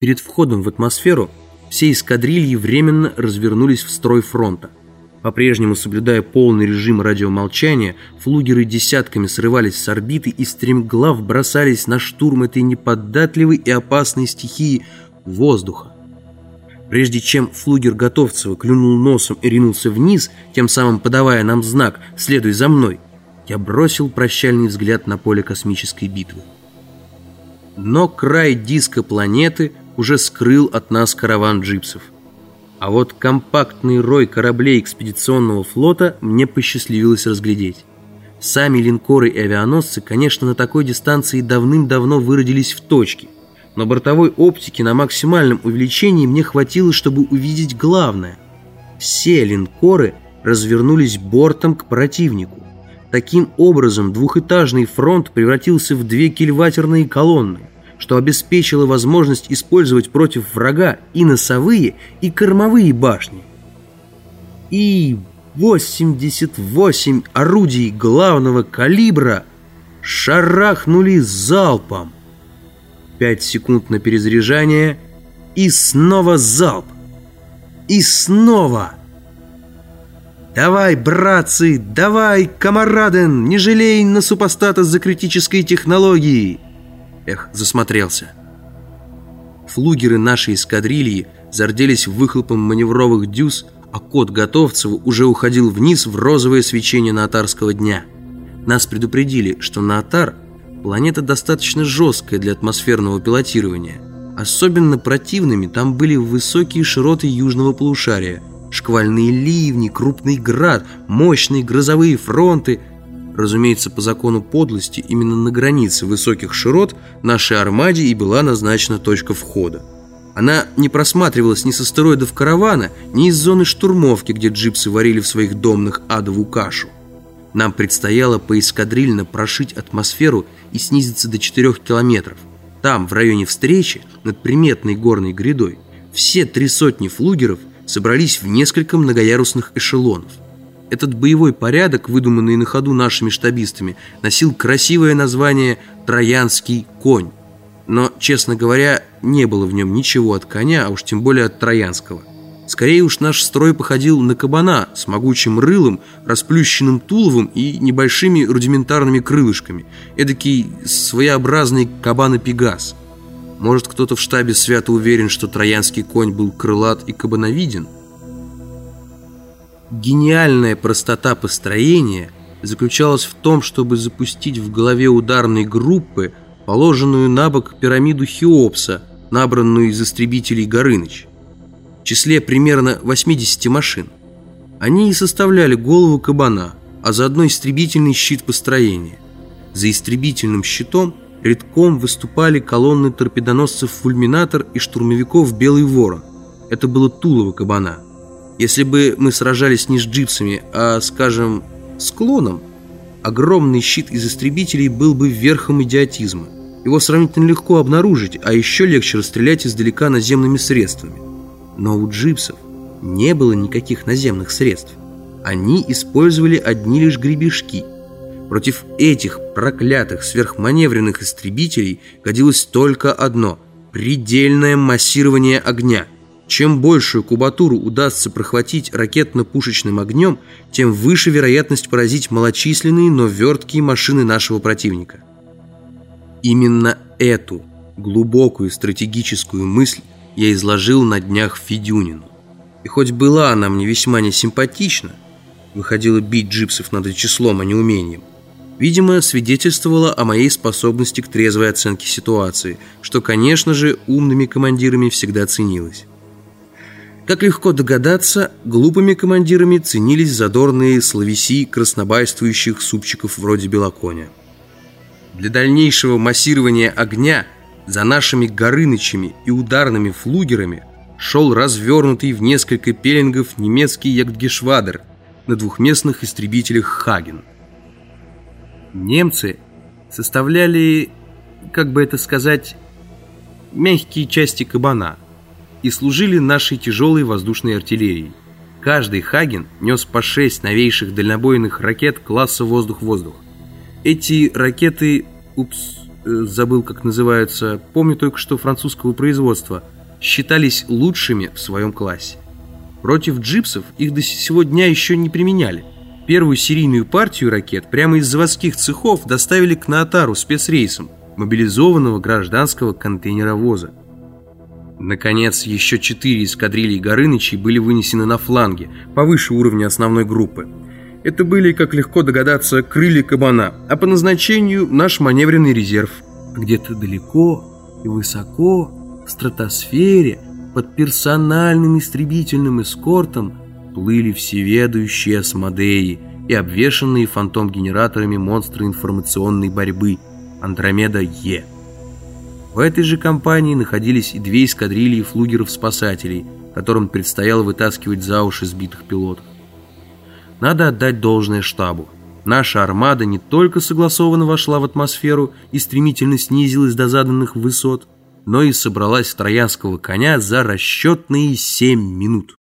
Перед входом в атмосферу все эскадрильи временно развернулись в строй фронта. По-прежнему соблюдая полный режим радиомолчания, флугеры десятками срывались с орбиты и стремглав бросались на штурм этой неподатливой и опасной стихии воздуха. Прежде чем флугер Готовцева клюнул носом и ринулся вниз, тем самым подавая нам знак «Следуй за мной», я бросил прощальный взгляд на поле космической битвы. Но край диска планеты уже скрыл от нас караван джипсов. А вот компактный рой кораблей экспедиционного флота мне посчастливилось разглядеть. Сами линкоры и авианосцы, конечно, на такой дистанции давным-давно выродились в точке, но бортовой оптики на максимальном увеличении мне хватило, чтобы увидеть главное. Все линкоры развернулись бортом к противнику. Таким образом, двухэтажный фронт превратился в две кильватерные колонны что обеспечило возможность использовать против врага и носовые, и кормовые башни. И 88 орудий главного калибра шарахнули залпом. Пять секунд на перезаряжание и снова залп. И снова. «Давай, братцы, давай, камараден, не жалей на супостата за критической технологии!» Эх, засмотрелся. Флугеры нашей эскадрильи зарделись выхлопом маневровых дюз, а кот Готовцева уже уходил вниз в розовое свечение наатарского дня. Нас предупредили, что Наатар – планета достаточно жесткая для атмосферного пилотирования. Особенно противными там были высокие широты южного полушария, шквальные ливни, крупный град, мощные грозовые фронты – Разумеется, по закону подлости, именно на границе высоких широт нашей армаде и была назначена точка входа. Она не просматривалась ни с астероидов каравана, ни из зоны штурмовки, где джипсы варили в своих домных адову кашу. Нам предстояло поэскадрильно прошить атмосферу и снизиться до 4 километров. Там, в районе встречи, над приметной горной грядой, все три сотни флугеров собрались в несколько многоярусных эшелонов – этот боевой порядок, выдуманный на ходу нашими штабистами, носил красивое название «Троянский конь». Но, честно говоря, не было в нем ничего от коня, а уж тем более от Троянского. Скорее уж наш строй походил на кабана с могучим рылом, расплющенным туловом и небольшими рудиментарными крылышками. Эдакий своеобразный кабан-пегас. Может, кто-то в штабе свято уверен, что троянский конь был крылат и кабановиден? Гениальная простота построения заключалась в том, чтобы запустить в голове ударной группы положенную на бок пирамиду Хеопса, набранную из истребителей Горыныч, в числе примерно 80 машин. Они и составляли голову кабана, а заодно истребительный щит построения. За истребительным щитом редком выступали колонны торпедоносцев «Фульминатор» и штурмовиков «Белый ворон». Это было тулово кабана – если бы мы сражались не с джипсами, а, скажем, с клоном, огромный щит из истребителей был бы верхом идиотизма. Его сравнительно легко обнаружить, а еще легче расстрелять издалека наземными средствами. Но у джипсов не было никаких наземных средств. Они использовали одни лишь гребешки. Против этих проклятых сверхманевренных истребителей годилось только одно – предельное массирование огня – чем большую кубатуру удастся прохватить ракетно-пушечным огнем, тем выше вероятность поразить малочисленные, но верткие машины нашего противника. Именно эту глубокую стратегическую мысль я изложил на днях Федюнину. И хоть была она мне весьма несимпатична, выходила бить джипсов над числом, а не умением, видимо, свидетельствовала о моей способности к трезвой оценке ситуации, что, конечно же, умными командирами всегда ценилось. Как легко догадаться, глупыми командирами ценились задорные словеси краснобайствующих супчиков вроде Белоконя. Для дальнейшего массирования огня за нашими Горынычами и ударными флугерами шел развернутый в несколько пеленгов немецкий Ягдгешвадер на двухместных истребителях «Хаген». Немцы составляли, как бы это сказать, мягкие части кабана – и служили нашей тяжелой воздушной артиллерией. Каждый «Хаген» нес по шесть новейших дальнобойных ракет класса «Воздух-воздух». Эти ракеты... Упс, забыл, как называются, помню только что французского производства, считались лучшими в своем классе. Против джипсов их до сего дня еще не применяли. Первую серийную партию ракет прямо из заводских цехов доставили к Наатару спецрейсом мобилизованного гражданского контейнеровоза. Наконец, еще четыре эскадрильи Горынычей были вынесены на фланге, повыше уровня основной группы. Это были, как легко догадаться, крылья кабана, а по назначению наш маневренный резерв. Где-то далеко и высоко, в стратосфере, под персональным истребительным эскортом, плыли всеведущие осмодеи и обвешанные фантом-генераторами монстры информационной борьбы Андромеда-Е. В этой же компании находились и две эскадрильи флугеров-спасателей, которым предстояло вытаскивать за уши сбитых пилотов. Надо отдать должное штабу. Наша армада не только согласованно вошла в атмосферу и стремительно снизилась до заданных высот, но и собралась в троянского коня за расчетные 7 минут.